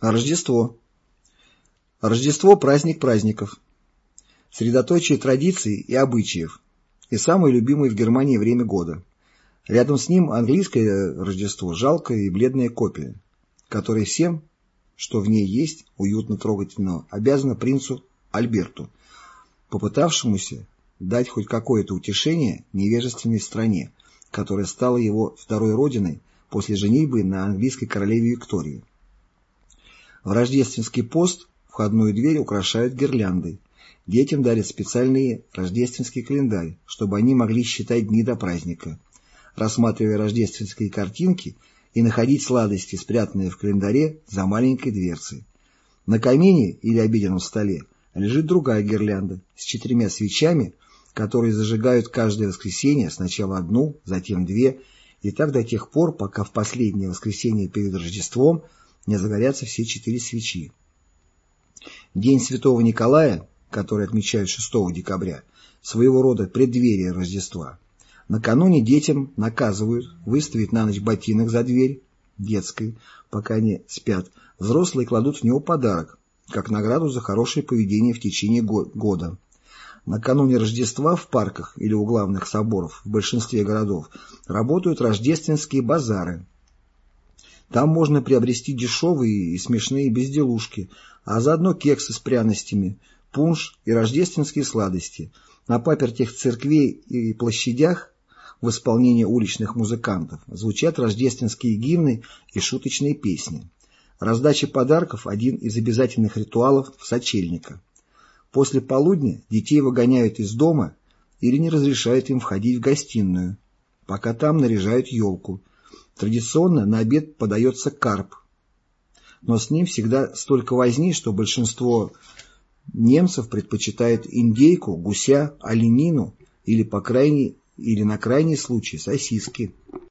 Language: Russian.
Рождество. Рождество – праздник праздников, средоточие традиций и обычаев, и самое любимое в Германии время года. Рядом с ним английское Рождество – жалкая и бледная копия, которая всем, что в ней есть, уютно трогательного, обязана принцу Альберту, попытавшемуся дать хоть какое-то утешение невежественной стране, которая стала его второй родиной после женитьбы на английской королеве Виктории. В рождественский пост входную дверь украшают гирляндой. Детям дарят специальный рождественский календарь, чтобы они могли считать дни до праздника. Рассматривая рождественские картинки и находить сладости, спрятанные в календаре за маленькой дверцей. На камине или обеденном столе лежит другая гирлянда с четырьмя свечами, которые зажигают каждое воскресенье, сначала одну, затем две, и так до тех пор, пока в последнее воскресенье перед Рождеством не загорятся все четыре свечи. День Святого Николая, который отмечают 6 декабря, своего рода преддверие Рождества. Накануне детям наказывают выставить на ночь ботинок за дверь детской, пока они спят. Взрослые кладут в него подарок, как награду за хорошее поведение в течение года. Накануне Рождества в парках или у главных соборов в большинстве городов работают рождественские базары, там можно приобрести дешевые и смешные безделушки, а заодно кексы с пряностями, пунш и рождественские сладости. На папертях церквей и площадях в исполнении уличных музыкантов звучат рождественские гимны и шуточные песни. Раздача подарков – один из обязательных ритуалов сочельника. После полудня детей выгоняют из дома или не разрешают им входить в гостиную, пока там наряжают елку – Традиционно на обед подается карп, но с ним всегда столько возни, что большинство немцев предпочитает индейку, гуся, оленину или, по крайней, или на крайний случай сосиски.